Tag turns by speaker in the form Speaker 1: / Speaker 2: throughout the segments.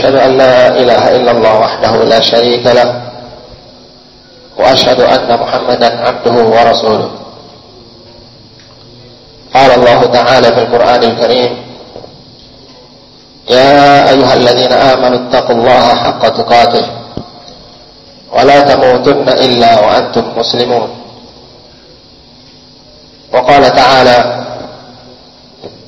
Speaker 1: أشهد أن لا إله إلا الله وحده لا شريك له وأشهد أن محمدا عبده ورسوله. قال الله تعالى في القرآن الكريم يا أيها الذين آمنوا اتقوا الله حق تقاته ولا تموتن إلا وأنتم مسلمون. وقال تعالى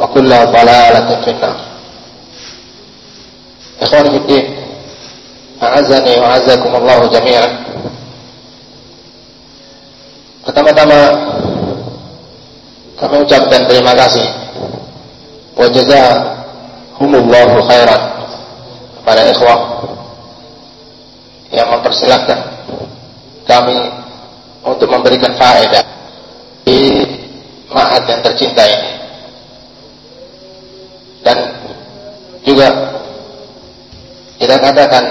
Speaker 1: وكل ضلالة في النار إخواني في الدين أعزني وأعزكم الله جميعا Pertama-tama kami ucapkan terima kasih wa jazahumullahu khairan kepada ikhwah yang mempersilahkan kami untuk memberikan faedah di ma'had yang tercinta ini Juga kita katakan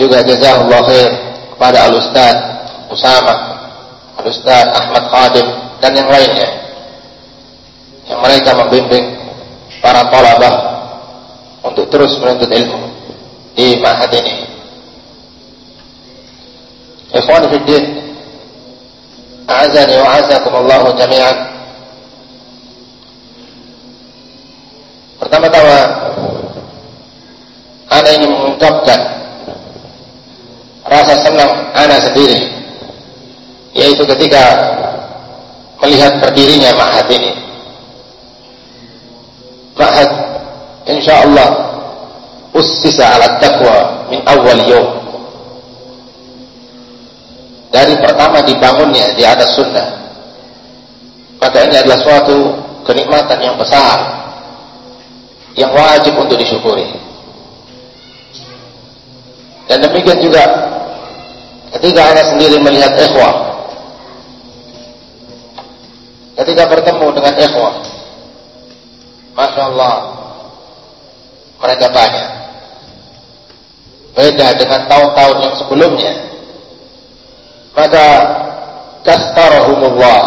Speaker 1: juga jazakallah khair kepada al-ustaz Usama al-ustaz Ahmad Khadim dan yang lainnya. Yang mereka membimbing para tolabah untuk terus menuntut ilmu di ma'had ini. Ikhwan fiddin a'azani wa jami'an. Pertama-tama Mengungkapkan Rasa senang Ana sendiri Yaitu ketika Melihat berdirinya Ma'had ini. Ma'had InsyaAllah Ussisa ala taqwa Min awal yawm. Dari pertama dibangunnya Di atas sunnah. Maka ini adalah suatu Kenikmatan yang besar yang wajib untuk disyukuri. Dan demikian juga ketika anda sendiri melihat ikhwah, ketika bertemu dengan ikhwah, masya Allah, mereka banyak. Beda dengan tahun-tahun yang sebelumnya. Maka kastarahumullah.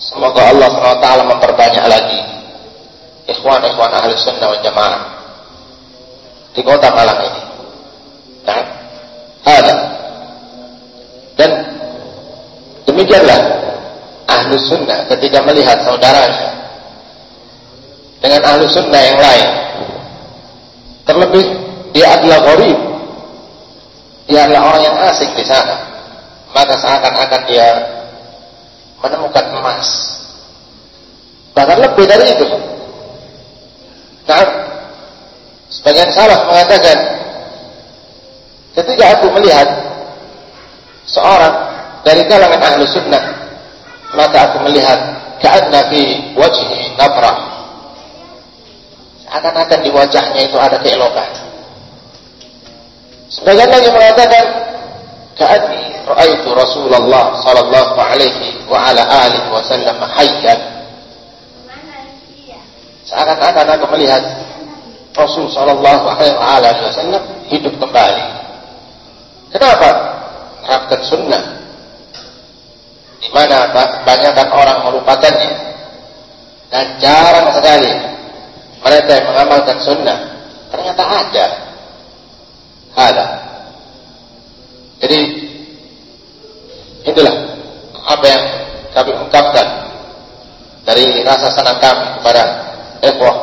Speaker 1: Semoga Allah SWT memperbanyak lagi ikhwan-ikhwan ahli sunnah wal jamaah di kota Malang ini. Nah, ada. Dan demikianlah ahli sunnah ketika melihat saudaranya dengan ahli sunnah yang lain. Terlebih dia adalah gharib. Dia adalah orang yang asing di sana. Maka seakan-akan dia menemukan emas. Bahkan lebih dari itu. Nah, sebagian salah mengatakan ketika aku melihat seorang dari kalangan ahlu sunnah maka aku melihat ka'adna fi wajhi nafrah akan-akan di wajahnya itu ada keelokan. Sebagian lagi mengatakan ka'adni ra'aitu Rasulullah sallallahu alaihi wa ala alihi wa sallam hayyan. Seakan-akan aku melihat Rasul Shallallahu Alaihi Wasallam hidup kembali Kenapa? Terapkan sunnah. Di mana orang melupakannya. Dan jarang sekali mereka yang mengamalkan sunnah. Ternyata ada. Ada. Jadi itulah apa yang kami ungkapkan dari rasa senang kami kepada ikhwah.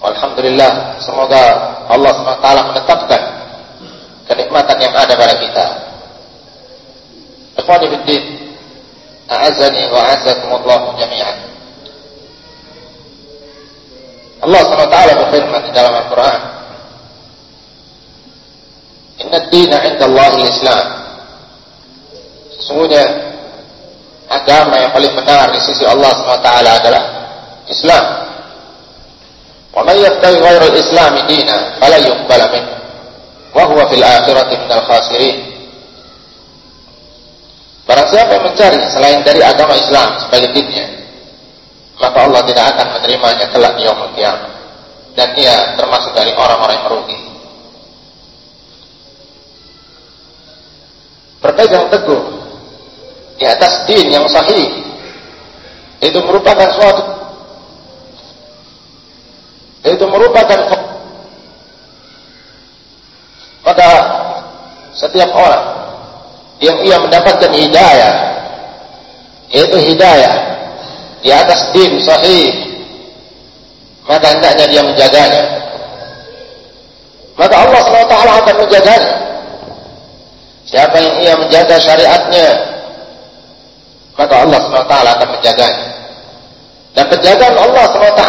Speaker 1: Alhamdulillah, semoga Allah SWT menetapkan kenikmatan yang ada pada kita. Ikhwani fiddin, a'azani wa a'azakumullah jami'an. Allah SWT berfirman di dalam Al-Quran, Inna dina inda Allah Islam. Sesungguhnya agama yang paling benar di sisi Allah SWT adalah Islam. Wa man yabtaghi ghayra al-Islam dina fala yuqbala min wa huwa fil akhirati minal khasirin. Barang siapa yang mencari selain dari agama Islam sebagai dinnya, maka Allah tidak akan menerimanya kelak di yaumul. Dan dia termasuk dari orang-orang yang merugi. Berpegang teguh di atas din yang sahih itu merupakan suatu itu merupakan pada setiap orang. Yang ia mendapatkan hidayah. Yaitu hidayah. Di atas din sahih. Maka hendaknya dia menjaganya. Maka Allah SWT akan menjaganya. Siapa yang ia menjaga syariatnya maka Allah SWT akan menjaganya. Dan penjagaan Allah SWT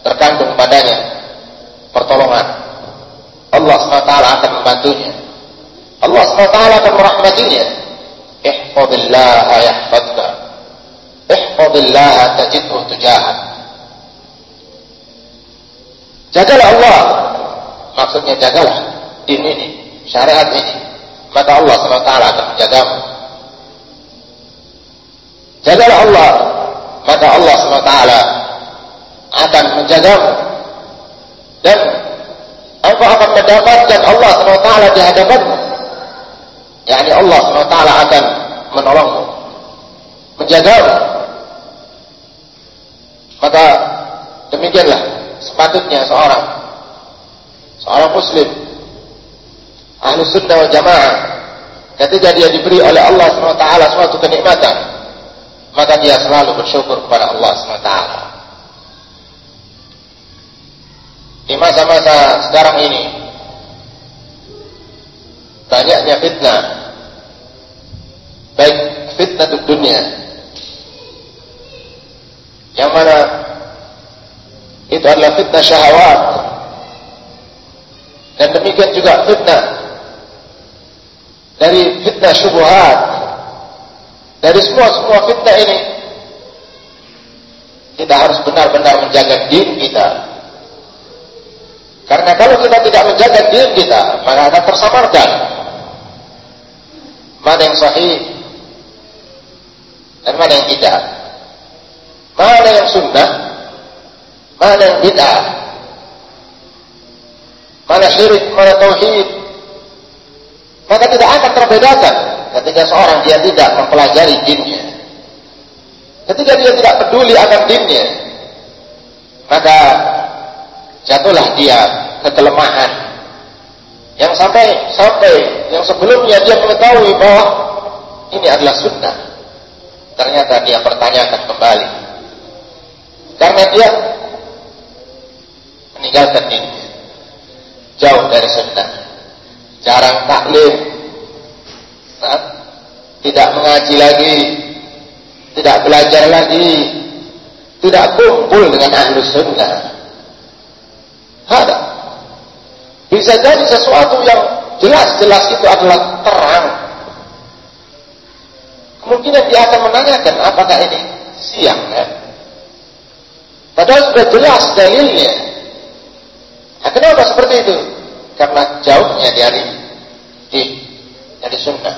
Speaker 1: terkandung padanya. Pertolongan. Allah SWT akan membantunya. Allah SWT akan merahmatinya. Ihfadillah yahfadka. Ihfadillah tajidhu tujahak. Jagalah Allah. Maksudnya jagalah din ini, syariat ini. Maka Allah SWT akan menjagamu. Jagalah Allah, maka Allah SWT akan menjagamu. Dan engkau akan mendapatkan Allah SWT di hadapanmu. Yani Allah SWT akan menolongmu, menjagamu. Maka demikianlah sepatutnya seorang seorang muslim ahlu sunnah jamaah ketika dia diberi oleh Allah SWT suatu kenikmatan maka dia selalu bersyukur kepada Allah SWT. Di masa-masa sekarang ini, banyaknya fitnah, dunia, yang mana itu adalah fitnah syahwat, dan demikian juga fitnah dari fitnah syubuhat, dari semua-semua fitnah ini, kita harus benar-benar menjaga diri kita. Karena kalau kita tidak menjaga diri kita, maka akan tersamarkan. Mana yang sahih dan mana yang tidak. Mana yang sunnah, mana yang bid'ah. Mana syirik, mana tauhid. Maka tidak akan terbedakan ketika seorang dia tidak mempelajari dinnya ketika dia tidak peduli akan dinnya maka jatuhlah dia ke kelemahan yang sampai sampai yang sebelumnya dia mengetahui bahwa ini adalah sunnah ternyata dia pertanyakan kembali karena dia meninggalkan dinnya jauh dari sunnah jarang taklim tidak mengaji lagi, tidak belajar lagi, tidak kumpul dengan ahlu sunnah. Ada. Bisa jadi sesuatu yang jelas-jelas itu adalah terang. Kemungkinan dia akan menanyakan apakah ini siang kan? Padahal sudah jelas dalilnya. Nah, kenapa seperti itu? Karena jauhnya dari di dari sunnah.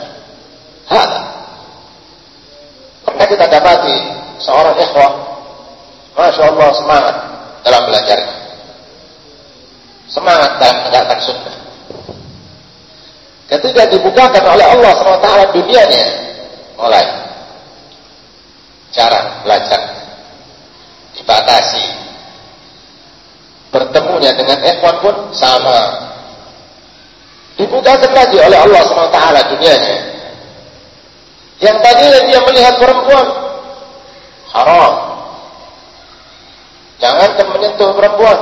Speaker 1: Hada. Pernah kita dapati seorang ikhwah, Masya Allah semangat dalam belajar. Semangat dalam menegakkan sunnah. Ketika dibukakan oleh Allah SWT dunianya, mulai cara belajar dibatasi. Bertemunya dengan ikhwan pun sama. Dibukakan lagi oleh Allah SWT dunianya. Yang tadinya dia melihat perempuan haram. Jangan menyentuh perempuan.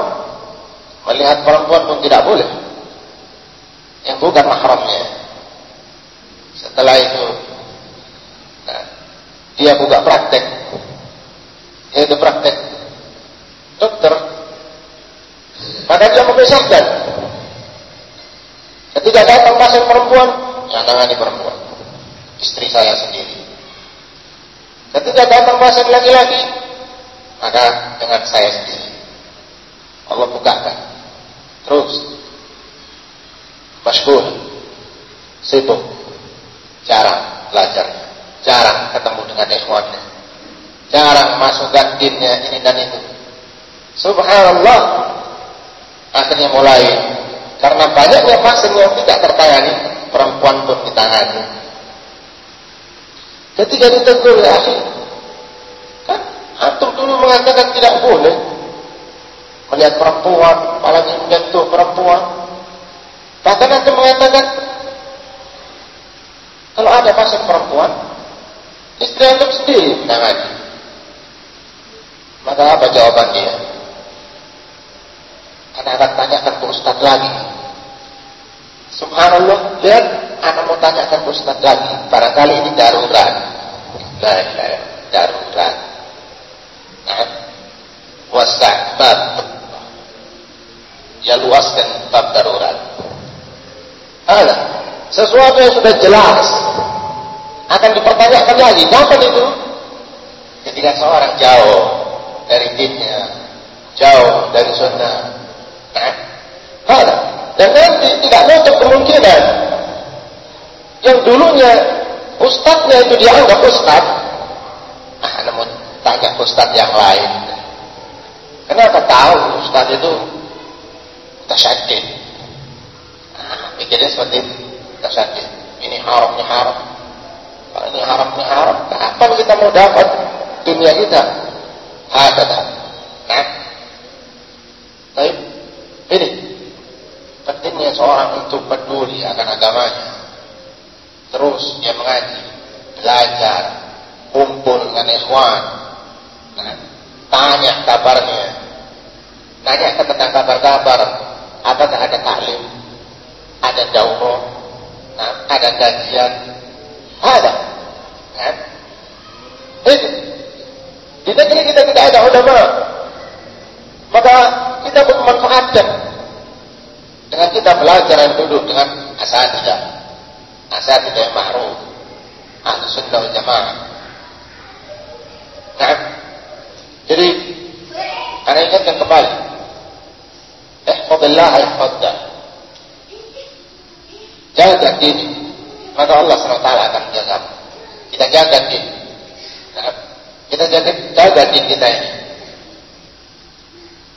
Speaker 1: Melihat perempuan pun tidak boleh yang bukan mahramnya. Setelah itu dia buka praktek, yaitu praktek dokter. Maka dia memisahkan. Ketika datang pasien perempuan, yang tangani perempuan, istri saya sendiri. Ketika datang pasien laki-laki, maka dengan saya sendiri. Allah bukakan. Terus masyhur sibuk jarang belajar jarang ketemu dengan ikhwannya. Jarang masukkan dinnya ini dan itu. Subhanallah. Akhirnya mulai. Karena banyaknya pasien yang tidak tertangani perempuan pun ditangani. Ketika ditegur ya akhi kan antum dulu mengatakan tidak boleh melihat perempuan apalagi menyentuh perempuan. Bahkan nanti mengatakan kalau ada pasien perempuan, istri antum sendiri menangani. Maka apa jawaban dia? Karena akan tanyakan ke Ustaz lagi. Subhanallah, lihat anak mau tanyakan ke Ustaz lagi. Barangkali ini darurat. Nah, darurat. Nah, wasa bab. Ya luaskan bab darurat. Ada sesuatu yang sudah jelas akan dipertanyakan lagi. Kapan itu? Ketika seorang jauh dari dinnya, jauh dari sunnah. Nah. Dan nanti tidak nutup kemungkinan yang dulunya ustadznya itu dianggap ustadz. Ah, namun tanya ustadz yang lain. Kenapa tahu ustadz itu tasyadid? Pikirnya seperti. Tasyadid. Ini haramnya haram. Kalau ini haramnya haram, kapan kita mau dapat dunia kita? Hakata. Nah. Baik. Ini. Pentingnya seorang untuk peduli akan agamanya. Terus dia mengaji. Belajar. Kumpul dengan ikhwan. Nah. Tanya kabarnya. Nanya tentang kabar-kabar. Apakah ada taklim? ada daurah, nah, ada kajian, ada. Kan? Itu. Di negeri kita tidak ada ulama, maka kita memanfaatkan dengan kita belajar dan duduk dengan asatidah, asatidah yang ma'ruf, ahli sunnah wal jamaah. Nah, jadi, karena ingatkan kembali, ihfadillah ihfadillah jaga diri maka Allah SWT akan menjaga kita jaga diri nah, kita jaga, jaga diri kita ini.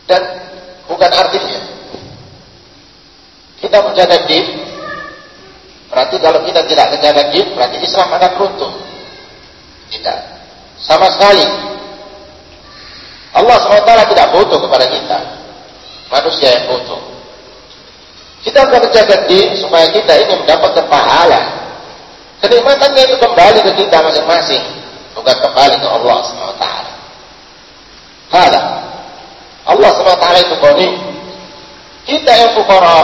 Speaker 1: Dan bukan artinya kita menjaga diri berarti kalau kita tidak menjaga diri berarti Islam akan runtuh. Tidak. Sama sekali. Allah SWT tidak butuh kepada kita. Manusia yang butuh. Kita akan menjaga din supaya kita ini mendapatkan pahala. Kenikmatannya itu kembali ke kita masing-masing, bukan kembali ke Allah SWT. Hada. Allah SWT itu koni. Kita yang fukara.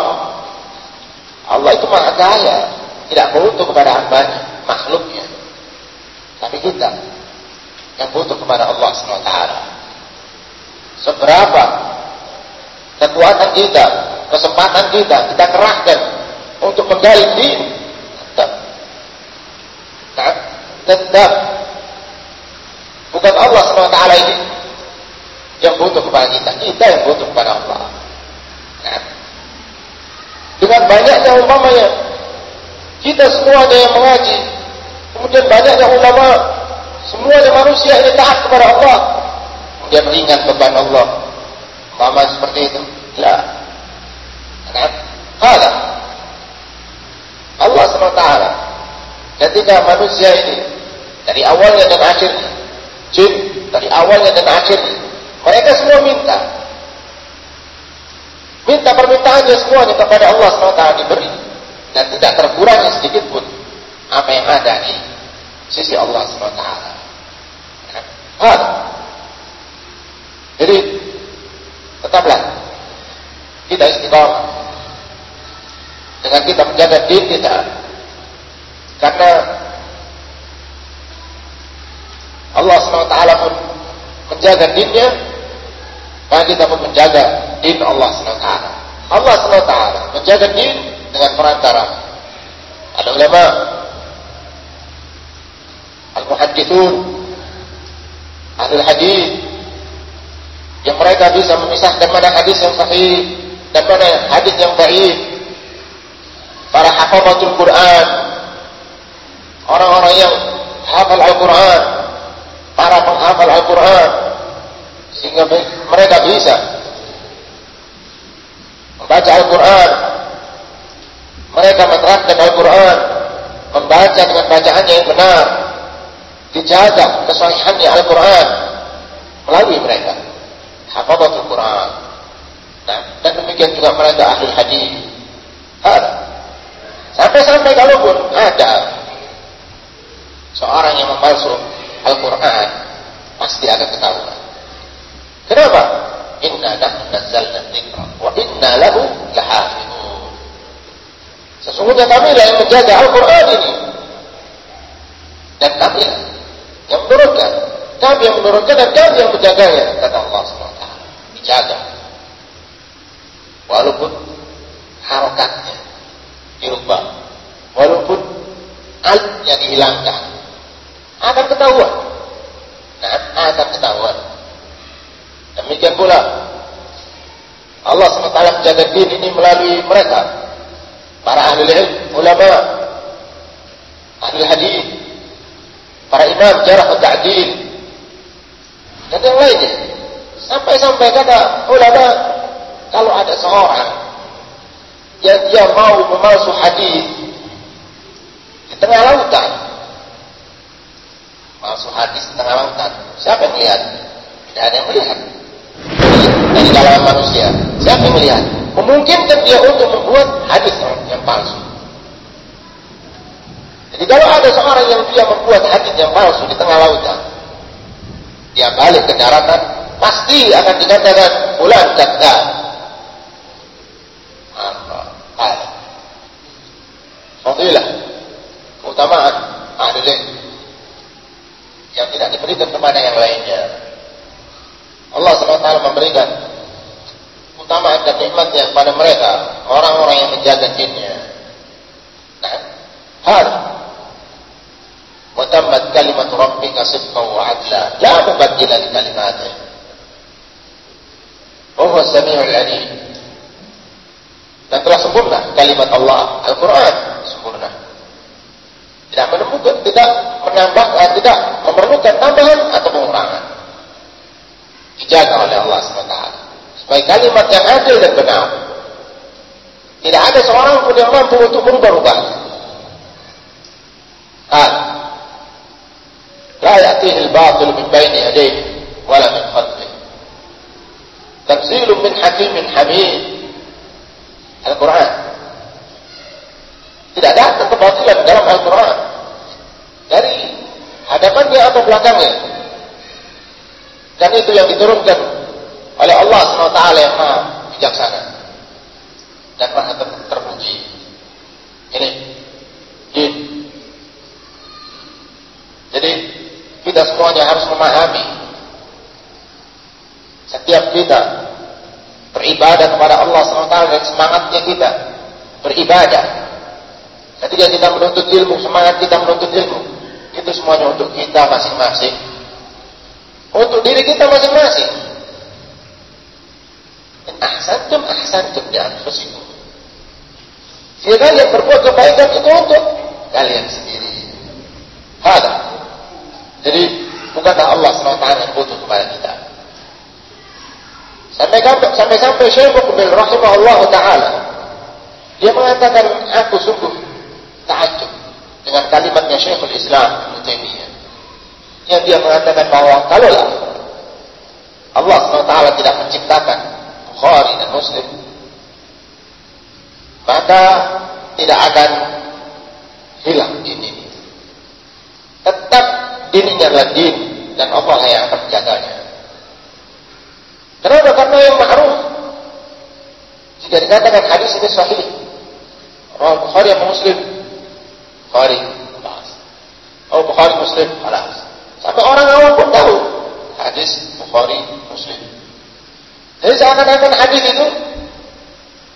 Speaker 1: Allah itu maha kaya. Tidak butuh kepada hambanya, makhluknya. Tapi kita yang butuh kepada Allah SWT. Seberapa kekuatan kita kesempatan kita kita kerahkan untuk menggali din tetap nah, tetap bukan Allah SWT ini yang butuh kepada kita. Kita yang butuh kepada Allah. Nah, dengan banyaknya umpamanya kita semuanya yang mengaji. Kemudian banyaknya ulama semuanya manusia ini taat kepada Allah. Kemudian ringan beban Allah. Umpama seperti itu. Ya Hada. Allah ketika manusia ini dari awalnya dan akhirnya, jin dari awalnya dan akhirnya, mereka semua minta. Minta permintaannya semuanya kepada Allah SWT diberi. Dan tidak terkurangi sedikit pun apa yang ada di sisi Allah SWT. Hal. Jadi, tetaplah kita istiqamah dengan kita menjaga diri kita karena Allah SWT pun menjaga dinnya maka kita pun menjaga din Allah SWT. Allah SWT menjaga din dengan perantara. Ada ulama al-muhaddithun ahli hadis yang mereka bisa memisahkan mana hadis yang sahih dan mana hadis yang baik para hafazatul Quran orang-orang yang hafal Al-Quran para penghafal Al-Quran sehingga mereka bisa membaca Al-Quran. Mereka menerapkan Al-Quran membaca dengan bacaannya yang benar dijaga kesahihannya Al-Quran melalui mereka. Hafazatul Quran. Nah, dan demikian juga mereka ahli hadis. Sampai-sampai kalaupun ada seorang yang memalsu Al-Quran pasti akan ketahuan. Kenapa? Inna nahnu nazzalna dzikra wa inna lahu. Sesungguhnya kami lah yang menjaga Al-Quran ini. Dan kami lah yang menurunkan. Kami yang menurunkan dan kami yang menjaganya. Kata Allah SWT. Dijaga. Walaupun harokatnya dirubah. Walaupun alifnya dihilangkan akan ketahuan. Nah, akan ketahuan. Demikian pula Allah SWT menjaga din ini melalui mereka. Para ahli ilmu, ulama, ahli hadis, para imam jarah ta'dil, dan yang lainnya. Sampai-sampai kata ulama, kalau ada seorang yang dia mau memalsu hadis di tengah lautan, masuk hadis tengah lautan. Siapa yang melihat? Tidak ada yang melihat. Dari dalam manusia. Siapa yang melihat? Memungkinkan dia untuk membuat hadis yang, palsu. Jadi kalau ada seorang yang dia membuat hadis yang palsu di tengah lautan, dia balik ke daratan, pasti akan dikatakan bulan kata. Fadilah. Keutamaan ahli yang tidak diberikan kepada yang lainnya. Allah SWT memberikan utama dan nikmatnya kepada mereka orang-orang yang menjaga jinnya. Nah, hal وتمت كلمة ربك صدقا وعدلا لا مبدل لكلماته وهو السميع العليم dan telah sempurna kalimat Allah Al-Quran sempurna tidak menemukan, tidak menambah, eh, tidak memerlukan tambahan atau pengurangan. Dijaga oleh Allah SWT. Supaya kalimat yang adil dan benar. Tidak ada seorang pun yang mampu untuk merubah-rubah. Hal. La ya'tihi al-batil min baini yadayhi wala min khalfihi. Tanzilun min hakimin hamid. Al-Quran. Tidak datang kebatilan dalam Al-Quran. Dari hadapannya atau belakangnya. Dan itu yang diturunkan oleh Allah SWT yang maha bijaksana. Dan maha ter terpuji. Ini. Ini. Jadi kita semuanya harus memahami setiap kita beribadah kepada Allah SWT dan semangatnya kita beribadah Ketika kita menuntut ilmu, semangat kita menuntut ilmu, itu semuanya untuk kita masing-masing. Untuk diri kita masing-masing. Ahsantum ahsantum di anfusikum. Jika kalian berbuat kebaikan itu untuk kalian sendiri. Hada. Jadi bukankah Allah SWT yang butuh kepada kita? Sampai sampai Syekh bin rahimahullah taala dia mengatakan aku sungguh takjub dengan kalimatnya Syekhul Islam Ibnu yang dia mengatakan bahwa kalaulah Allah SWT tidak menciptakan Bukhari dan Muslim maka tidak akan hilang din ini tetap din ini adalah din dan Allah yang akan menjaganya. Kenapa? karena yang ma'ruf. Jika dikatakan hadis ini sahih. Rawal Bukhari atau Muslim Bukhari bahas Oh Bukhari Muslim bahas Sampai orang awam pun tahu hadis Bukhari Muslim. Jadi seakan-akan hadis itu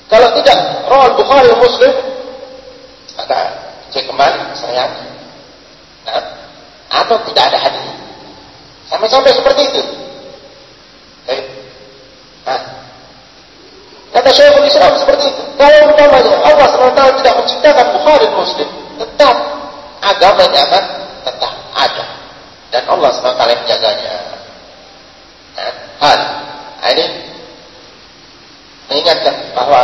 Speaker 1: kalau tidak rawal Bukhari Muslim maka cek kembali saya nah, atau tidak ada hadis sampai-sampai seperti itu. Okay. Nah, kata Syekhul Islam seperti itu. Kalau umpamanya Allah SWT tidak menciptakan Bukhari Muslim, tetap agama ini akan tetap ada dan Allah SWT menjaganya. Nah, hal ini mengingatkan bahwa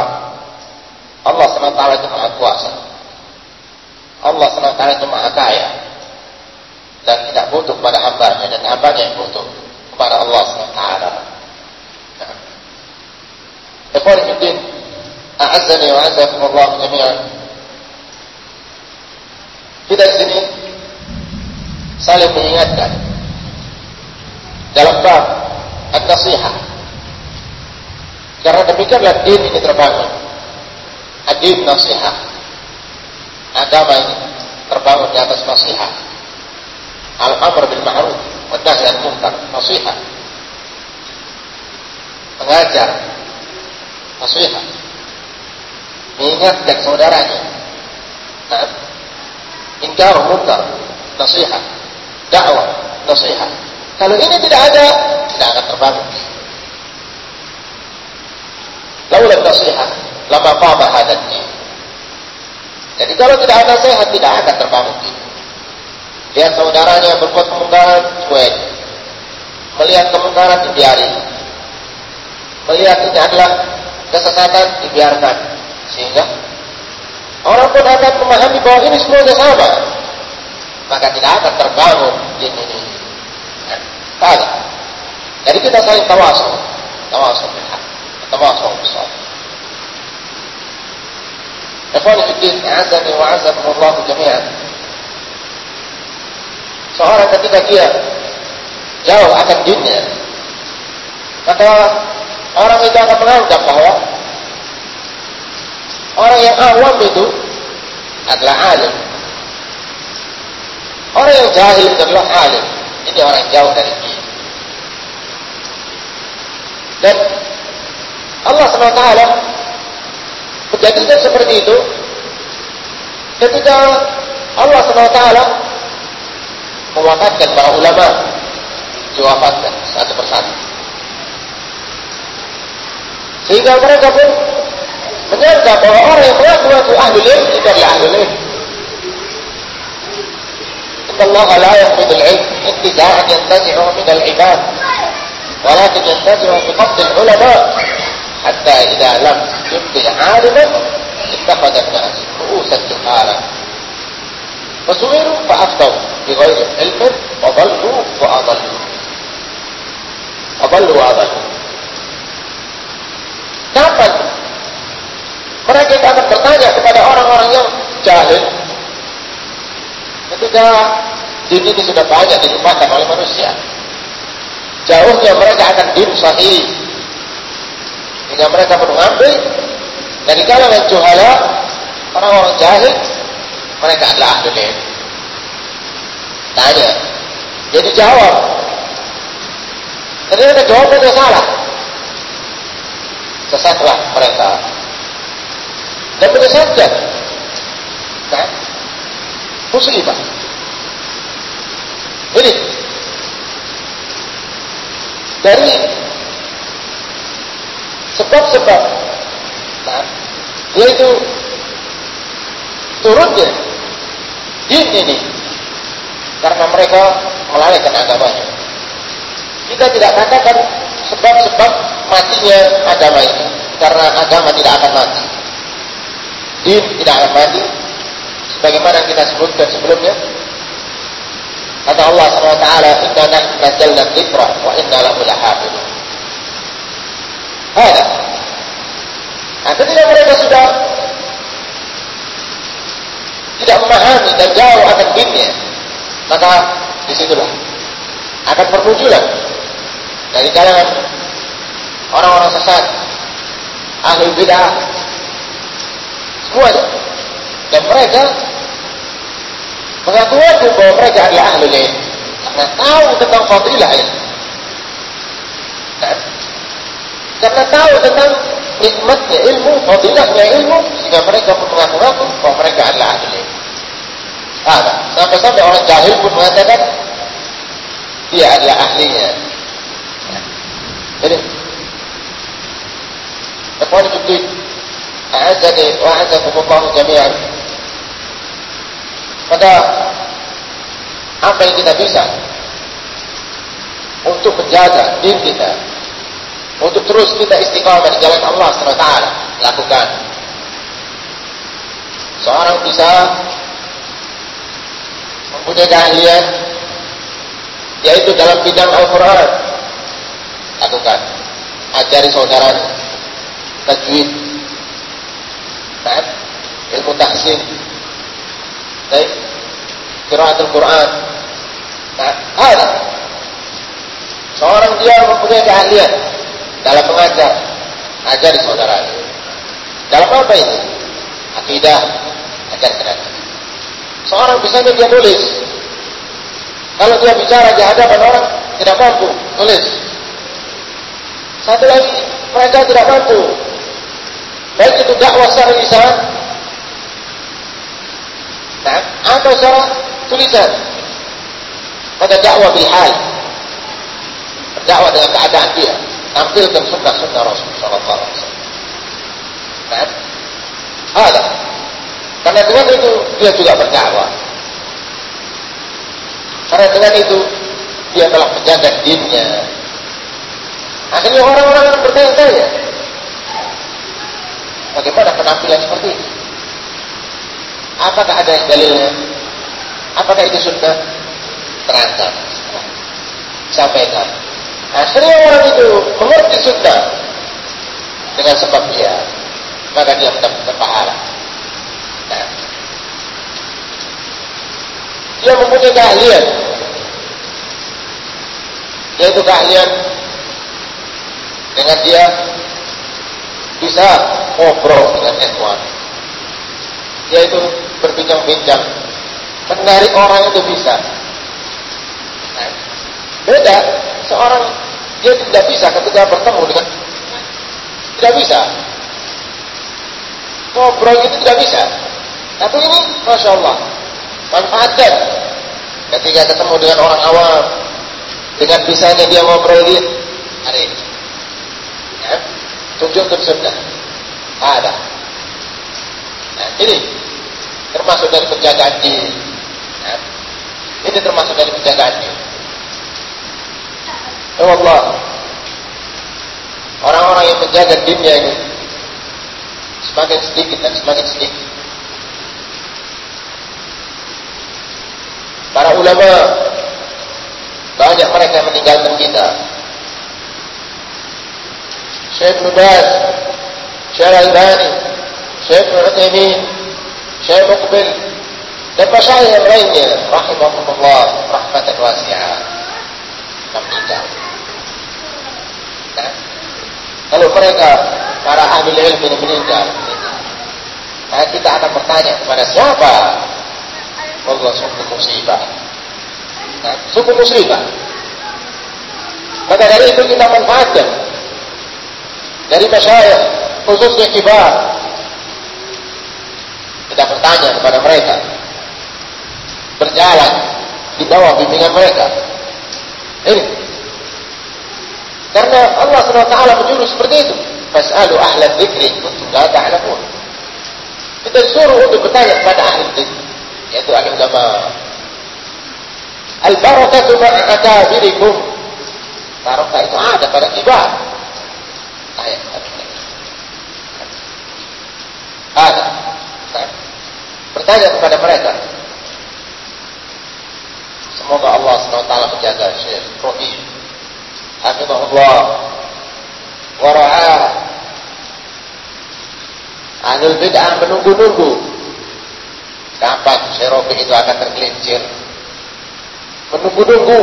Speaker 1: Allah SWT itu maha kuasa. Allah SWT itu maha kaya. Dan tidak butuh kepada hambanya. Dan hambanya yang butuh kepada Allah SWT. Nah. Ikhwan Fiddin. Allah jami'an. Kita di sini saling mengingatkan dalam bab an-nasihat karena demikianlah din ini terbangun. Adin nasihat agama ini terbangun di atas nasihat al-amr bil ma'ruf wa nahy nasihat mengajar nasihat mengingatkan saudaranya nah, ingkar munkar nasihat dakwah, nasihat. Kalau ini tidak ada, tidak akan terbangun. Laulah nasihat, lama qama hadatnya. Jadi kalau tidak ada nasihat, tidak akan terbangun. Lihat saudaranya berbuat kemungkaran, cuek. Melihat kemungkaran, dibiarin. Melihat ini adalah kesesatan, dibiarkan. Sehingga orang pun akan memahami bahwa ini semuanya sama maka tidak akan terbangun jin ini. Nah, Jadi kita saling tawasul, tawasul bilhaq, tawasul bisawab. Ikhwani fi din, azani wa azakumullah jami'an. Seorang ketika dia jauh akan dinnya, maka orang itu akan menganggap bahwa orang yang awam itu adalah alim, Orang yang jahil itu adalah alim. Ini orang jauh dari dia. Dan Allah SWT menjadikan seperti itu ketika Allah SWT mewafatkan para ulama diwafatkan satu persatu. Sehingga mereka pun menyangka bahwa orang yang mengaku-ngaku ahli ilmu itu adalah ilmu. إن الله لا يقبض العلم انتزاعا ينتزعه من العباد ولكن ينتزعه بقبض العلماء حتى إذا لم يبقي عالما اتخذ الناس رؤوسا جهالا فسئلوا فأفتوا بغير علم وضلوا وأضلوا وضلوا وأضلوا Kapan mereka akan bertanya kepada orang-orang yang jahil Ketika din ini sudah banyak dilupakan oleh manusia. Jauhnya mereka akan din sahih. Hingga mereka mengambil dari kalangan juhala, orang-orang jahil, mereka adalah ahli ilmu. Tanya, jadi jawab. Ternyata jawabannya salah. Sesatlah mereka. Dan menyesatkan. Nah, musibah. Ini dari sebab-sebab nah, yaitu turunnya din ini karena mereka melalaikan agamanya. Kita tidak katakan sebab-sebab matinya agama ini karena agama tidak akan mati. Din tidak akan mati sebagaimana kita sebutkan sebelumnya kata Allah SWT inna nazzalna dzikra wa inna lahu lahafidun. Ada. Nah, ketika mereka sudah tidak memahami dan jauh akan dinnya maka di situlah akan permunculan dari kalangan orang-orang sesat ahli bid'ah semuanya dan mereka mengaku-ngaku bahwa mereka adalah ahli ilmu karena tahu tentang fadilah ini karena tahu tentang nikmatnya ilmu, fadilahnya ilmu, sehingga mereka pun mengaku-ngaku bahwa mereka adalah ahli ilmu. Ada. Sampai-sampai orang jahil pun mengatakan dia adalah ahlinya. Ini. Ikhwan Fiddin, A'azani wa a'azakumullahu jami'an. Maka apa yang kita bisa untuk menjaga diri kita untuk terus kita istiqamah di jalan Allah SWT? Lakukan. Seorang bisa mempunyai keahlian yaitu dalam bidang Al-Quran. Lakukan. Ajari saudara tajwid nah, ilmu tahsin. Baik. Al Quran. Nah, ada seorang dia mempunyai keahlian dalam mengajar ajari saudara dalam apa ini? Akidah ajarkan seorang bisa dia tulis. Kalau dia bicara di hadapan orang tidak mampu tulis. Satu lagi mereka tidak mampu baik itu dakwah secara lisan nah, atau secara tulisan pada dakwah bilhal dakwah dengan keadaan dia tampilkan sunnah-sunnah Rasul Sallallahu Alaihi Wasallam. Kan? Ada. Karena dengan itu dia juga berdakwah. Karena dengan itu dia telah menjaga dinnya. Akhirnya orang-orang bertanya-tanya, bagaimana penampilan seperti ini? Apakah ada dalilnya? Apakah itu sunnah? Terangkan. Sampaikan. Akhirnya orang itu mengerti sunnah dengan sebab dia, maka dia mendapatkan pahala. Nah, dia mempunyai keahlian, yaitu keahlian dengan dia bisa ngobrol dengan ikhwan, yaitu berbincang-bincang, menarik orang itu bisa. Nah, beda. Seorang dia tidak bisa ketika bertemu dengan tidak bisa. Ngobrol itu tidak bisa. Tapi ini masya Allah manfaatkan ketika ketemu dengan orang awam dengan bisanya dia ngobrol ini hari ini ya, tunjukkan sunnah ada nah, ini termasuk dari penjagaan diri ya, ini termasuk dari penjagaan diri Ya Allah. Orang-orang yang menjaga dunia ini semakin sedikit dan semakin sedikit. Para ulama banyak mereka yang meninggalkan kita. Syekh Ibn Al-Albani, Syekh Ibn Uthaymin, Syekh Muqbil, dan masyarakat yang lainnya, rahimahumullah, rahmatan wasi'ah. Meninggal. Kalau mereka para ahli ilmu ini meninggal, maka kita akan bertanya kepada siapa? Allah sungguh musibah. Nah, sungguh musibah. Maka dari itu kita manfaatkan dari masyarakat khususnya kibar. Kita bertanya kepada mereka, berjalan di bawah bimbingan mereka. Ini karena Allah SWT menyuruh seperti itu. Fas'alu ahla dzikri kuntum la ta'lamun. Kita suruh untuk bertanya kepada ahli dzikir, yaitu ahli ulama. Al-barakatu ma'akabirikum. Barakah itu ada pada kibar. Ayat. Ada. bertanya kepada mereka. Semoga Allah SWT menjaga Syekh Rohi. Hafizahullah. Wara'ah. Ahlul bid'ah menunggu-nunggu. Kapan Syekh itu akan tergelincir. Menunggu-nunggu.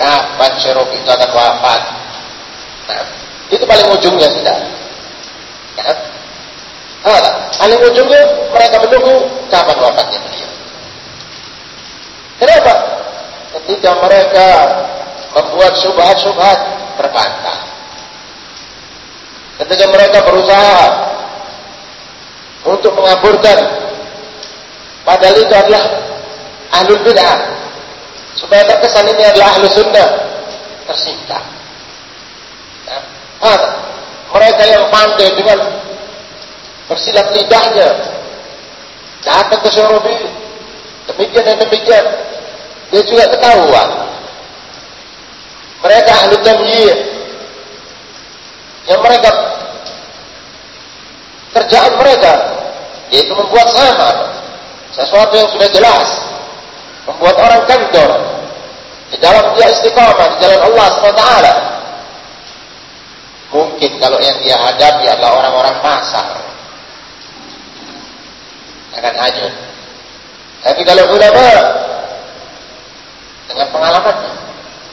Speaker 1: Kapan Syekh itu akan wafat. Nah, itu paling ujungnya sudah. Ya. Ada. Paling ujungnya mereka menunggu kapan wafatnya beliau. Kenapa? Ketika mereka membuat subhat-subhat terbantah. Ketika mereka berusaha untuk mengaburkan padahal itu adalah ahlul bid'ah supaya terkesan ini adalah ahlu sunnah tersingkap. Nah, mereka yang pandai dengan bersilat lidahnya. Datang ke Syurubi demikian dan demikian. Dia juga ketahuan. Mereka ahli tamyiz. Yang mereka kerjaan mereka yaitu membuat sama sesuatu yang sudah jelas. Membuat orang kantor. Di dalam dia istiqamah di jalan Allah SWT mungkin kalau yang dia hadapi adalah orang-orang pasar akan hanyut. Tapi kalau ulama dengan pengalamannya,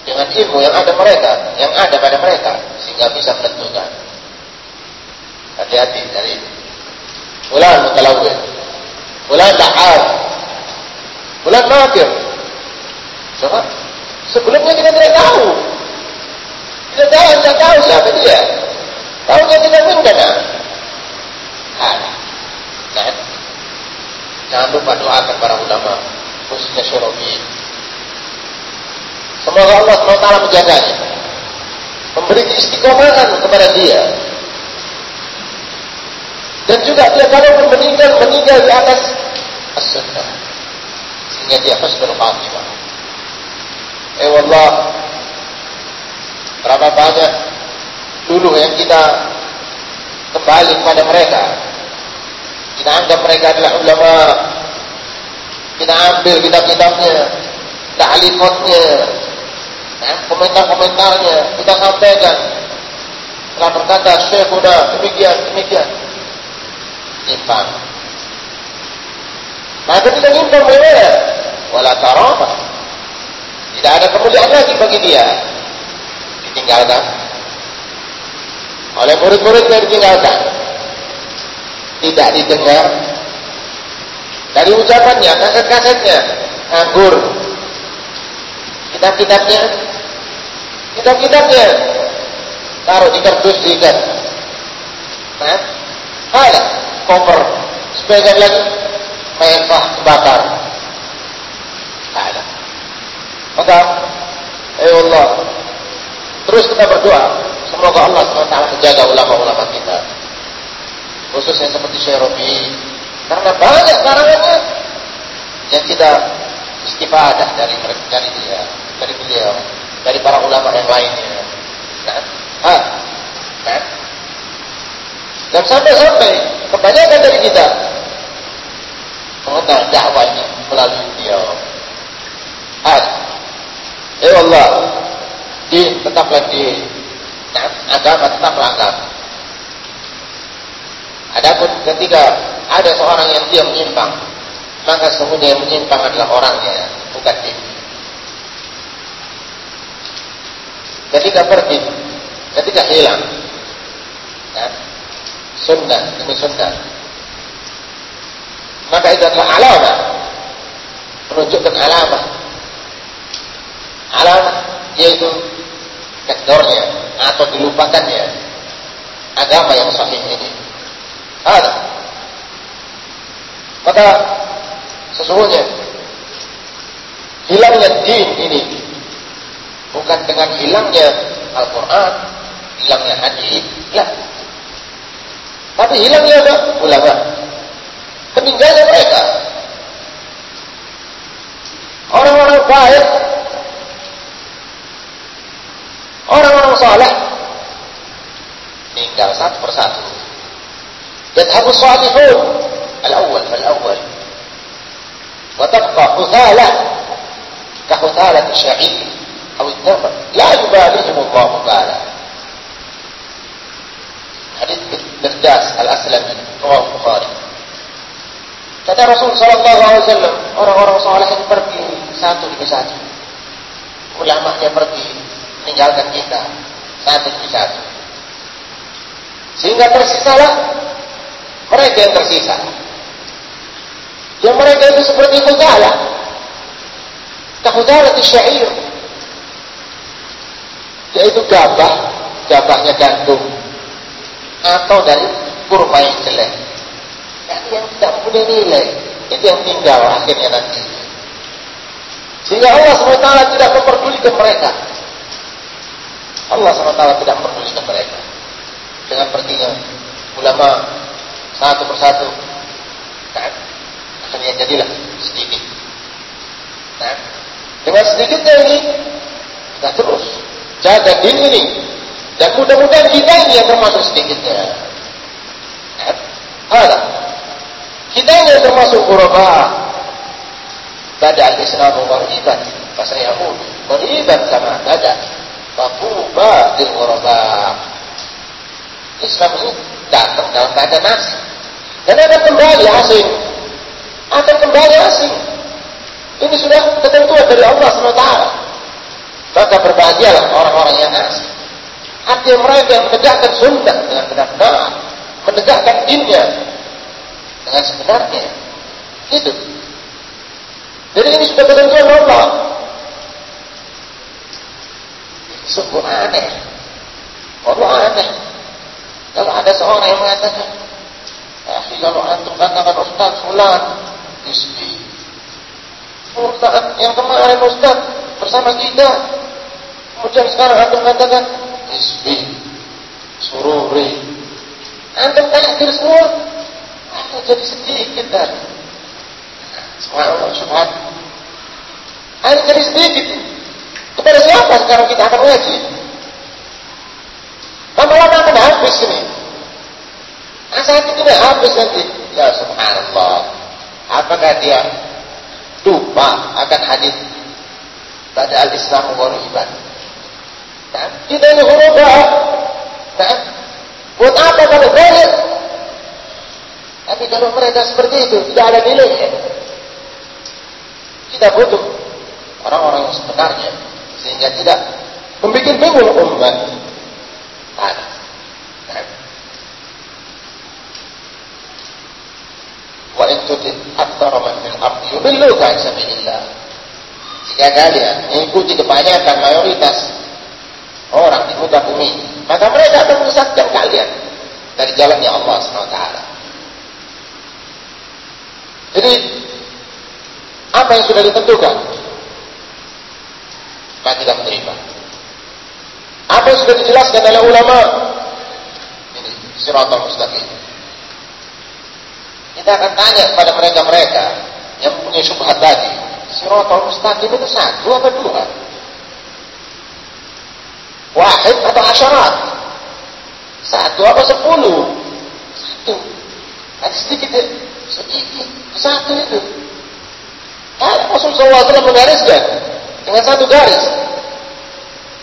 Speaker 1: dengan ilmu yang ada mereka, yang ada pada mereka, sehingga bisa menentukan. Hati-hati dari Fulan mutalawil, Fulan da'al, Fulan makir. Coba, sebelumnya kita tidak tahu. Kita tahu, tidak tahu siapa dia. Tahunya kita pun kena. Ada. Nah, Jangan lupa doakan para ulama, khususnya Syurobi. Semoga Allah SWT menjaganya. Memberi istiqomahan kepada dia. Dan juga dia kalau meninggal, meninggal di atas as-sunnah. Sehingga dia husnul khatimah. Eh Allah, berapa banyak dulu yang kita kembali kepada mereka kita anggap mereka adalah ulama. Kita ambil kitab-kitabnya, ta'lifatnya, nah, komentar-komentarnya, kita sampaikan. Telah berkata, Syekh udah demikian, demikian. Nyimpang. Nah, ketika nyimpang bagaimana? Wala karamah. Tidak ada kemuliaan lagi bagi dia. Ditinggalkan. Oleh murid-muridnya ditinggalkan tidak didengar. Dari ucapannya, kaset-kasetnya, anggur, kitab-kitabnya, kitab-kitabnya, taruh di kardus diikat, nah, ada koper, sebagian lagi. Mentah bakar, ada. Maka, ya Allah, terus kita berdoa, semoga Allah SWT menjaga ulama-ulama kita khususnya seperti Syekh karena banyak karangannya yang kita istifadah dari dari dia dari beliau dari para ulama yang lainnya. Nah, ah, nah. dan sampai-sampai kebanyakan dari kita mengenal dakwahnya melalui beliau. Ya Allah di tetaplah di nah, agama tetaplah agama Adapun ketika ada seorang yang dia menyimpang, maka semuanya yang menyimpang adalah orangnya, bukan dia. Ketika pergi, ketika hilang, ya, sunnah demi sunnah, maka itu adalah alamah, menunjukkan alamah, alamah yaitu kedornya atau dilupakannya agama yang sahih ini. Ada. Maka sesungguhnya hilangnya din ini bukan dengan hilangnya Al-Quran, hilangnya hadis, ya. Tapi hilangnya apa? Ulama. Meninggalnya mereka. Orang-orang baik, orang-orang saleh, tinggal satu persatu. يذهب الصادقون الأول فالأول. وتبقى حثالة كحثالة الشعير أو التمر لا يباليهم الله بالا حديث مرداس الأسلمي رواه البخاري. كتب الرسول صلى الله عليه وسلم orang-orang saleh pergi satu demi satu ulama yang pergi meninggalkan kita satu demi satu sehingga tersisalah mereka yang tersisa. Yang mereka itu seperti kudala kahudala syair. Yaitu gabah. Gabahnya gandum atau dari kurma yang jelek. Yang, yang tidak punya nilai. Itu yang tinggal akhirnya nanti. Sehingga Allah SWT tidak memperdulikan mereka. Allah SWT tidak memperdulikan mereka. Dengan perginya ulama satu persatu. Nah, akhirnya jadilah sedikit. Nah, dengan sedikitnya ini kita terus jaga din ini. Dan mudah-mudahan kita ini yang termasuk sedikitnya. Ada. Kita ini yang termasuk kuraba pada al-islamu ghariban bahasa Yahudi. Ghariban kama bada. Faquba bil ghuraba Islam ini datang dalam keadaan asing dan akan kembali asing. Akan kembali asing. Ini sudah ketentuan dari Allah SWT. Maka berbahagialah orang-orang yang asing. Hati mereka yang menegakkan sunnah dengan benar-benar menegakkan dinnya dengan sebenarnya. Itu. Jadi ini sudah ketentuan Allah. Sungguh aneh. Allah aneh kalau ada seorang yang mengatakan ah, kalau antum katakan Ustaz Fulan isbi Ustaz yang kemarin Ustaz bersama kita. Kemudian sekarang antum katakan isbi sururi antum takdir semua. Aku jadi sedikit dan subhanallah subhanallah. Hanya jadi sedikit. Kepada siapa sekarang kita akan ngaji lama-lama akan habis ini asal itu habis nanti. Ya subhanallah. Apakah dia lupa akan hadis? Pada al-Islam ghoriban. Nah, kita ini ghuraba nah, buat apa kalau boleh? Tapi kalau mereka seperti itu tidak ada nilainya kita butuh orang-orang yang sebenarnya. Sehingga tidak membuat bingung umat ada wa in tutin aktsara man fil ardi yudilluka an sabilillah jika kalian mengikuti kebanyakan mayoritas orang di muka bumi. Maka mereka akan menyesatkan kalian dari jalannya Allah SWT jadi apa yang sudah ditentukan? Maka tidak menerima. Apa yang sudah dijelaskan oleh ulama? Ini siratul mustaqim. Kita akan tanya kepada mereka-mereka yang punya syubhat tadi. Siratul mustaqim itu satu atau dua? Wahid atau asyarat? Satu apa sepuluh? Satu. Ada sedikit ya? Sedikit. Satu itu. Kalau Rasulullah SAW menggariskan dengan satu garis.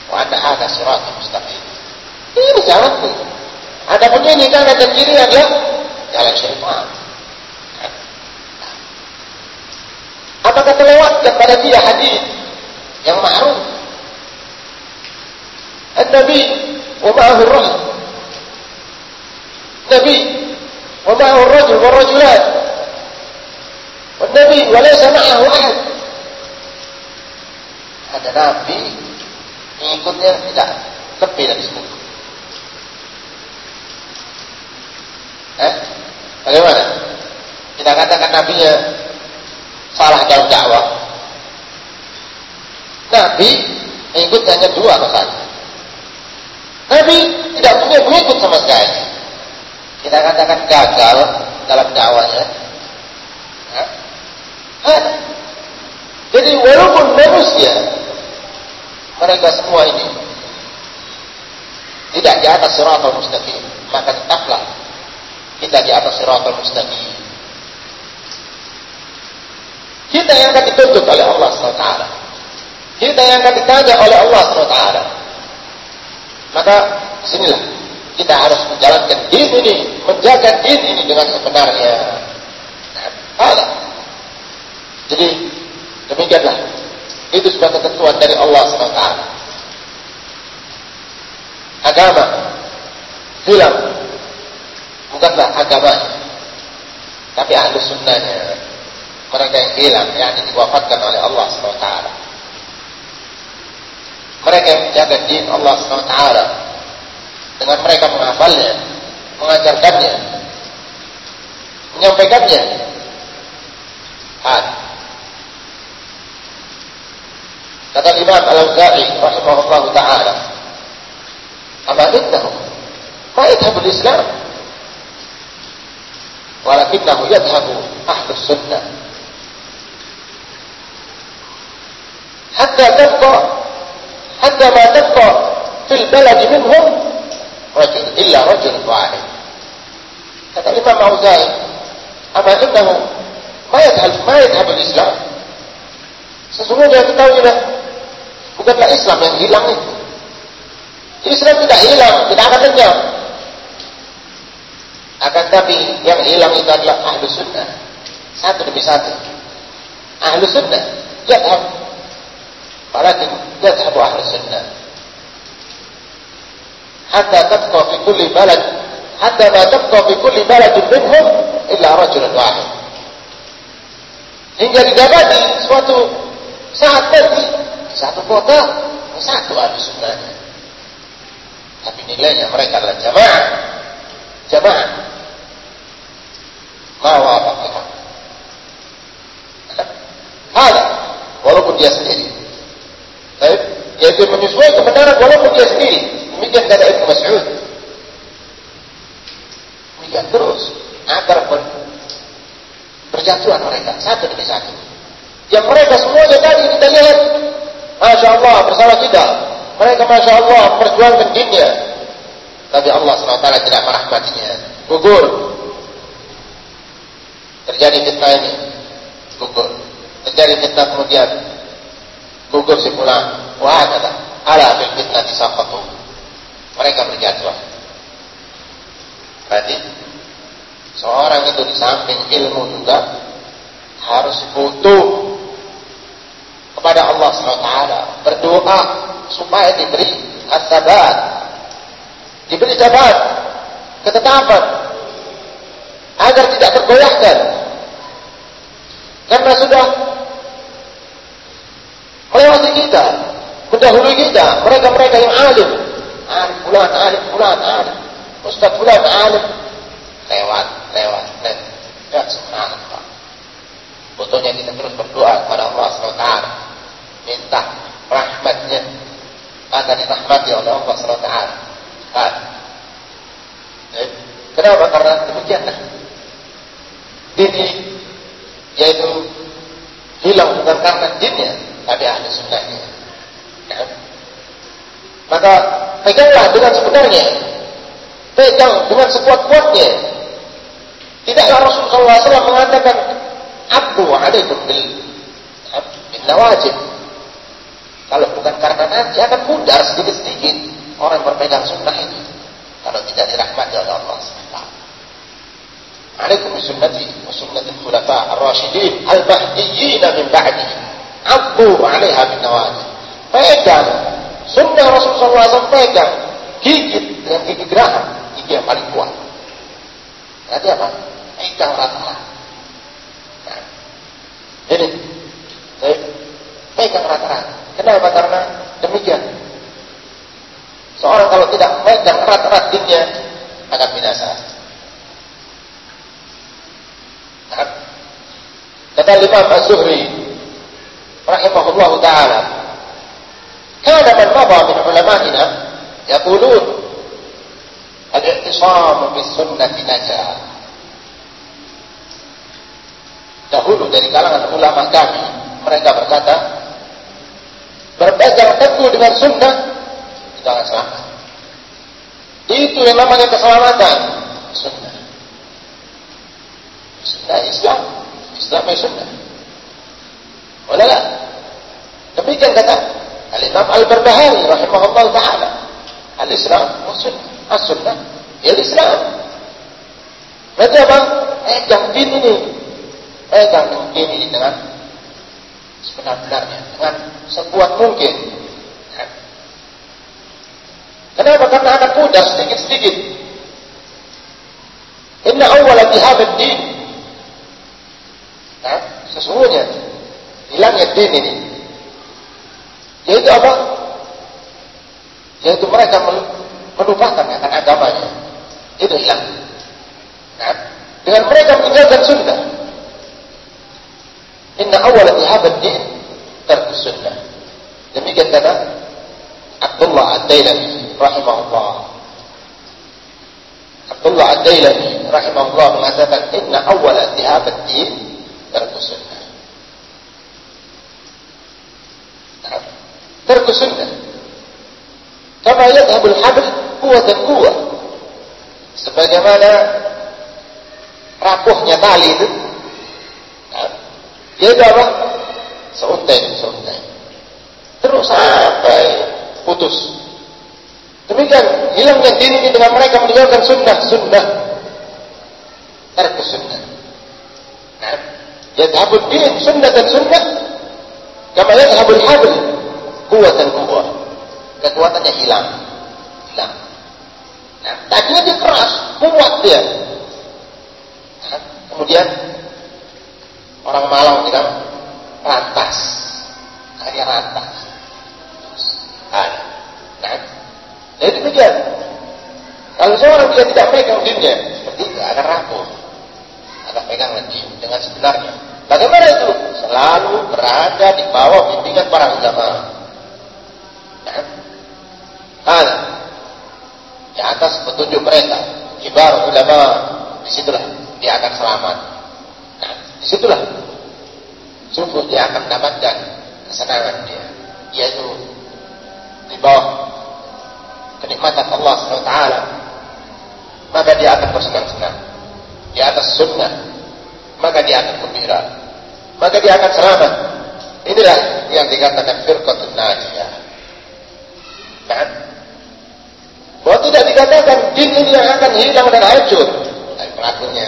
Speaker 1: Wanda ada siratul mustaqim. Ini jalan tuh. Ada pun ini kanan dan kiri adalah jalan Apakah terlewat kepada dia hadis yang ma'ruf? An-Nabi wa ma'ahu rajul. Nabi wa ma'ahu rajul wa rajulat. Nabi wa laysa ma'ahu ahad. Ada Nabi mengikutnya tidak lebih dari sepuluh. Eh? Bagaimana? Kita katakan nabinya salah dalam dakwah. Nabi ikut hanya dua satu. Nabi tidak punya pengikut sama sekali. Kita katakan gagal dalam dakwahnya. Jadi walaupun manusia mereka semua ini tidak di atas siratul mustaqim, maka tetaplah kita di atas siratul mustaqim. Kita yang akan dituntut oleh Allah SWT. Kita yang akan ditanya oleh Allah SWT. Maka sinilah kita harus menjalankan din ini, menjaga din ini dengan sebenarnya. Ada. Jadi demikianlah. Itu sebuah ketentuan dari Allah SWT. Agama, hilang, bukanlah agamanya, tapi ahli sunnahnya. Mereka yang hilang, yang diwafatkan oleh Allah SWT. Mereka yang menjaga din Allah SWT dengan mereka menghafalnya, mengajarkannya, menyampaikannya. Had. Kata Imam Al-Auza'i rahimahullah taala, "Ama innahum ma yadhhabul Islam, walakinahu yadhhabu ahlus sunnah." Hatta tabqa hatta ma tabqa fil balad minhum rajul illa rajul wahid. Kata Imam Auza'i, "Ama innahu ma yadhhab ma yadhhab al-Islam?" Sesungguhnya kita sudah bukanlah Islam yang hilang itu. Islam tidak hilang, tidak akan lenyap. Akan tapi yang hilang itu adalah ahlu sunnah. Satu demi satu. Ahlu sunnah. Yadhab. Walakin yadhabu ahlu sunnah. حتى تبقى في كل بلد حتى ما تبقى في كل بلد منهم إلا رجل واحد hingga didapati suatu saat nanti satu kota satu ahli sunnahnya tapi nilainya mereka adalah jamaah jamaah mawa apa ada walaupun dia sendiri Baik, yaitu menyesuaikan kebenaran walaupun dia sendiri Demikian kata Ibnu Mas'ud. Demikian terus agar ber, berjatuhan mereka satu demi satu. Yang mereka semuanya tadi kita lihat, masya Allah bersama kita. Mereka masya Allah perjuangkan dinnya. Tapi Allah SWT tidak merahmatinya. Gugur. Terjadi fitnah ini. Gugur. Terjadi fitnah kemudian. Gugur si pulang. Wah kata. Ala fil fitnah disaqatu mereka berjatuh. Berarti seorang itu di samping ilmu juga harus butuh kepada Allah SWT berdoa supaya diberi asabat diberi sabat ketetapan agar tidak tergoyahkan karena sudah melewati kita mendahului kita mereka-mereka yang alim alim bulan, alim bulan, alim. Ustaz bulan, alim. Lewat, lewat, lewat. Ya, subhanallah. Butuhnya kita terus berdoa kepada Allah SWT. Minta rahmatnya. Agar dirahmati oleh Allah SWT. Kan? Kenapa? Karena demikianlah. Dini yaitu hilang bukan karena dinnya, tapi ahli sunnahnya. Ya. Maka peganglah dengan sebenarnya. Pegang dengan sekuat-kuatnya. Tidaklah Rasulullah SAW mengatakan Abdu alaikum bil, bil nawajib. Kalau bukan karena nanti akan pudar sedikit-sedikit orang berpegang sunnah ini. Kalau tidak dirahmati oleh Allah SWT. Alaikum sunnati wa sunnatul khulafa ar-rasyidin al-mahdiyyin min ba'di. Abdu 'alaiha bin nawajib. Pegang Sunnah Rasulullah SAW pegang, gigit dengan gigi geraham, gigi yang paling kuat. Berarti apa? Pegang rata-rata. Nah, ini, saya pegang rata-rata. Kenapa? Karena demikian. Seorang kalau tidak pegang rata-rata dinnya akan binasa. Nah, kata Imam Az-Zuhri rahimahullahu taala. Kana man madha min ulamaina yaqulun al-i'tisamu bis sunnati najah. Dahulu dari kalangan ulama kami mereka berkata berpegang teguh dengan sunnah itu akan selamat. Itu yang namanya keselamatan sunnah. Sunnah Islam Islam sunnah. Demikian kata Al-Imam Al-Barbahari rahimahullah taala. Al-Islam sunnah. As-sunnah ya Islam. Berarti apa? Pegang din ini. Pegang din ini dengan sebenar-benarnya. Dengan sekuat mungkin. Kenapa? Karena akan mudah sedikit-sedikit. Inna awwala bihadad din. Nah, sesungguhnya hilangnya din ini. Yaitu apa? Yaitu mereka melupakan akan agamanya. Itu hilang. Nah, dengan mereka meninggalkan sunnah. Inna awal hadha din tarkus sunnah. Demikian kata Abdullah Ad-Dailami rahimahullah. Abdullah Ad-Dailami rahimahullah mengatakan inna awal hadha din tarkus sunnah. Tarkus sunnah. Kama yadhabul habl kuwatan kuwah. Sebagaimana rapuhnya tali itu. Nah, dia itu apa? Seuntai, seuntai. Terus sampai putus. Demikian hilangnya din ini dengan mereka meninggalkan sunnah, sunnah. Tarkus sunnah. Nah, yadhabul din, sunnah dan sunnah. Kama yadhabul habl kuwatan kuwah. Kekuatannya hilang. Hilang. Nah, tadinya dia keras, kuat dia. Nah, kemudian orang Malang bilang rantas. Karya rantas. Nah, nah, jadi demikian. Kalau seorang dia tidak pegang dinnya, seperti itu akan rapuh. Akan pegang din dengan sebenarnya. Bagaimana itu? Selalu berada di bawah bimbingan para ulama. Nah, ada. Di atas petunjuk mereka kibar ulama di situlah dia akan selamat. Nah, di situlah sungguh dia akan mendapatkan kesenangan dia yaitu di bawah kenikmatan Allah SWT maka dia akan bersenang-senang. Di atas sunnah maka dia akan gembira. Maka dia akan selamat. Inilah yang dikatakan firqatun najiyah kan bahwa tidak dikatakan jin ini yang akan hilang dan hancur. Dan pelakunya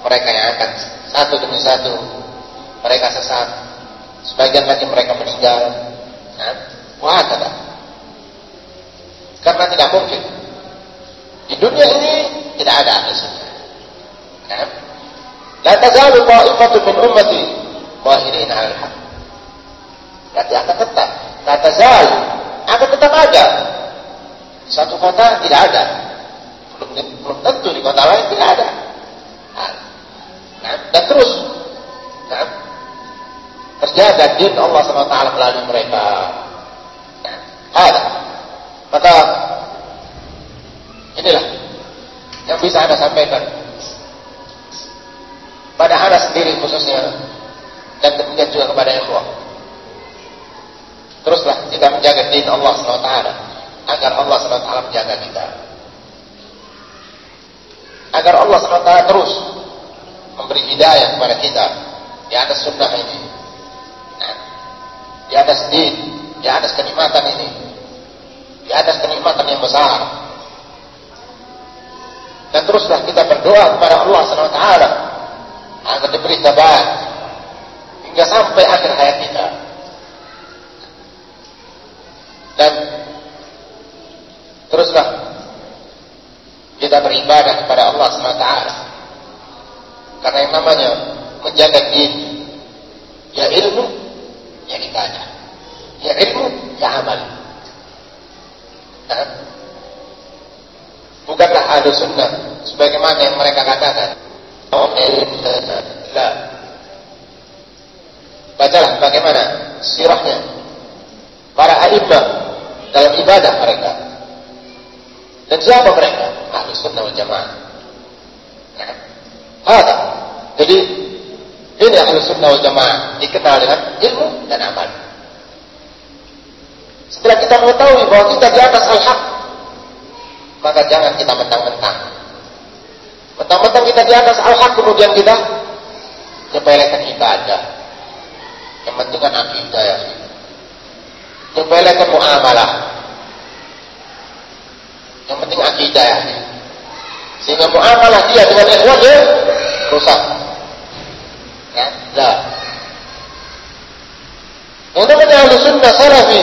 Speaker 1: mereka yang akan satu demi satu mereka sesat. Sebagian lagi mereka meninggal. Nah, wah kata. Karena tidak mungkin. Di dunia ini tidak ada ahli sunnah. Nah, La tazalu ta'ifatu min ummati zahirin 'ala al-haq. Berarti akan tetap. La tazalu akan tetap ada satu kota tidak ada. Belum, belum tentu di kota lain tidak ada. Nah, dan terus nah, terjaga din Allah SWT melalui mereka. Nah, ada. Maka inilah yang bisa Anda sampaikan pada Anda sendiri khususnya dan demikian juga kepada ikhwah. Teruslah kita menjaga din Allah SWT agar Allah SWT menjaga kita. Agar Allah SWT terus memberi hidayah kepada kita di atas sunnah ini. Nah, di atas din, di atas kenikmatan ini. Di atas kenikmatan yang besar. Dan teruslah kita berdoa kepada Allah SWT agar diberi tabat hingga sampai akhir hayat kita. Dan teruslah. Kita beribadah kepada Allah SWT karena yang namanya menjaga din ya ilmu ya ibadah. Ya ilmu ya amal. Nah, bukanlah ahlu sunnah sebagaimana yang mereka katakan? Oh la. Bacalah bagaimana sirahnya para alimah dalam ibadah mereka dan siapa mereka? Ahli sunnah wal jamaah. Nah, ada. Jadi ini ahli sunnah wal jamaah dikenal dengan ilmu dan amal. Setelah kita mengetahui bahwa kita di atas al-haq, maka jangan kita mentang-mentang. Mentang-mentang kita di atas al-haq kemudian kita nyepelekan ibadah. Yang penting kan akidah ya. Nyepelekan muamalah. Yang penting akidah ya. Sehingga muamalah dia dengan ikhwan dia rusak. Ya. Yang namanya ahli sunnah salafi.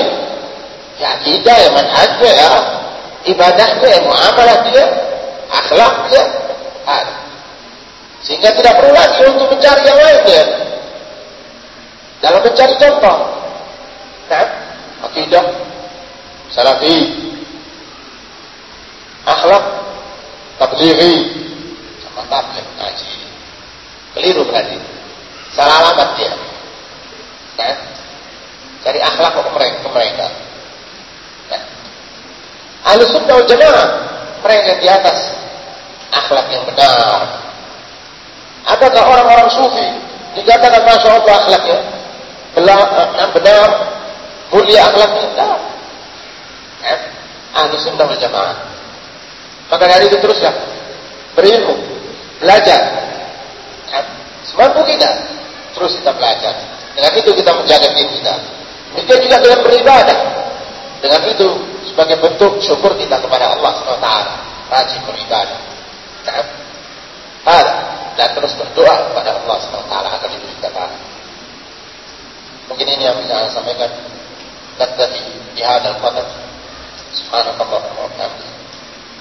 Speaker 1: Ya akidah ya manhajnya ya. Ibadahnya ya muamalah dia. Akhlak dia. Ada. Sehingga tidak perlu lagi untuk mencari yang lainnya. Dalam mencari contoh. Nah, akidah, salafi, akhlak, tablighi, sama tabligh ngaji. Keliru berarti. Salah alamat dia. Nah, cari akhlak ke mereka. Ke mereka. Nah, ahli sunnah mereka di atas akhlak yang benar. Adakah orang-orang sufi dikatakan masya Allah akhlaknya benar, benar mulia akhlaknya? Tidak. Eh, ahli sunnah. Maka dari itu teruslah berilmu, belajar. Eh, semampu kita terus kita belajar. Dengan itu kita menjaga diri kita. Demikian juga dengan beribadah. Dengan itu sebagai bentuk syukur kita kepada Allah SWT. Rajin beribadah. Nah, dan terus berdoa kepada Allah SWT agar diberi kata. Mungkin ini yang bisa saya sampaikan. Naktafi bihadal qadar. Subhanakallah wa